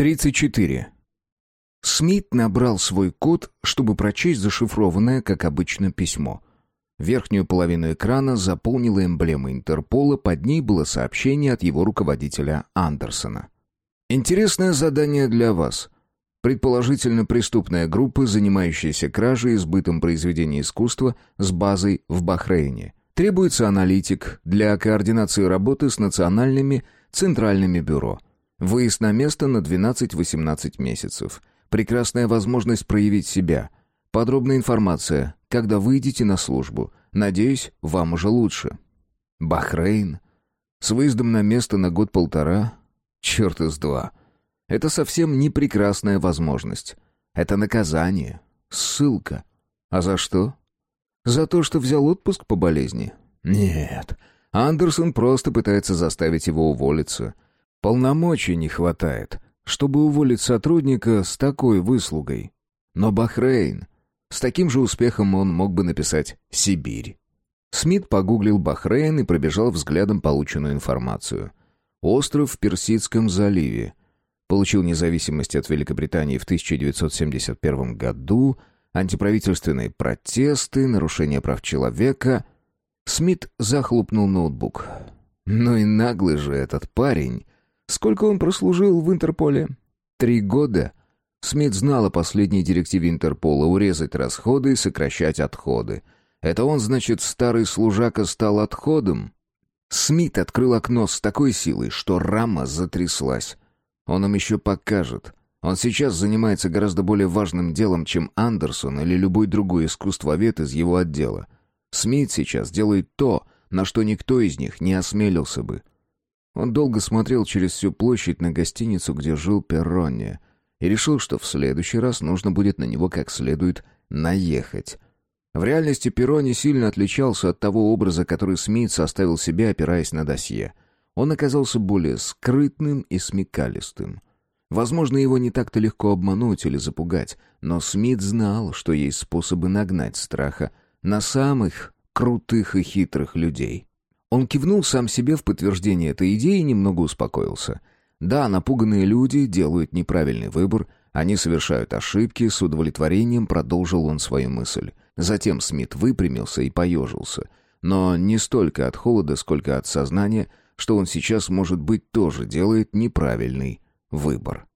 34. Смит набрал свой код, чтобы прочесть зашифрованное, как обычно, письмо. Верхнюю половину экрана заполнила эмблема Интерпола, под ней было сообщение от его руководителя Андерсона. «Интересное задание для вас. Предположительно, преступная группа, занимающаяся кражей и сбытом произведений искусства с базой в Бахрейне. Требуется аналитик для координации работы с национальными центральными бюро». Выезд на место на 12-18 месяцев. Прекрасная возможность проявить себя. Подробная информация, когда выйдете на службу. Надеюсь, вам уже лучше. Бахрейн. С выездом на место на год-полтора. Черт из два. Это совсем не прекрасная возможность. Это наказание. Ссылка. А за что? За то, что взял отпуск по болезни? Нет. Андерсон просто пытается заставить его уволиться. Полномочий не хватает, чтобы уволить сотрудника с такой выслугой. Но Бахрейн... С таким же успехом он мог бы написать «Сибирь». Смит погуглил Бахрейн и пробежал взглядом полученную информацию. Остров в Персидском заливе. Получил независимость от Великобритании в 1971 году, антиправительственные протесты, нарушение прав человека. Смит захлопнул ноутбук. Ну и наглый же этот парень. Сколько он прослужил в Интерполе? Три года. Смит знал о последней директиве Интерпола урезать расходы и сокращать отходы. Это он, значит, старый служака стал отходом? Смит открыл окно с такой силой, что рама затряслась. Он им еще покажет. Он сейчас занимается гораздо более важным делом, чем Андерсон или любой другой искусствовед из его отдела. Смит сейчас делает то, на что никто из них не осмелился бы. Он долго смотрел через всю площадь на гостиницу, где жил Перронни, и решил, что в следующий раз нужно будет на него как следует наехать. В реальности Перронни сильно отличался от того образа, который Смит составил себе, опираясь на досье. Он оказался более скрытным и смекалистым. Возможно, его не так-то легко обмануть или запугать, но Смит знал, что есть способы нагнать страха на самых крутых и хитрых людей. Он кивнул сам себе в подтверждение этой идеи и немного успокоился. Да, напуганные люди делают неправильный выбор, они совершают ошибки, с удовлетворением продолжил он свою мысль. Затем Смит выпрямился и поежился. Но не столько от холода, сколько от сознания, что он сейчас, может быть, тоже делает неправильный выбор.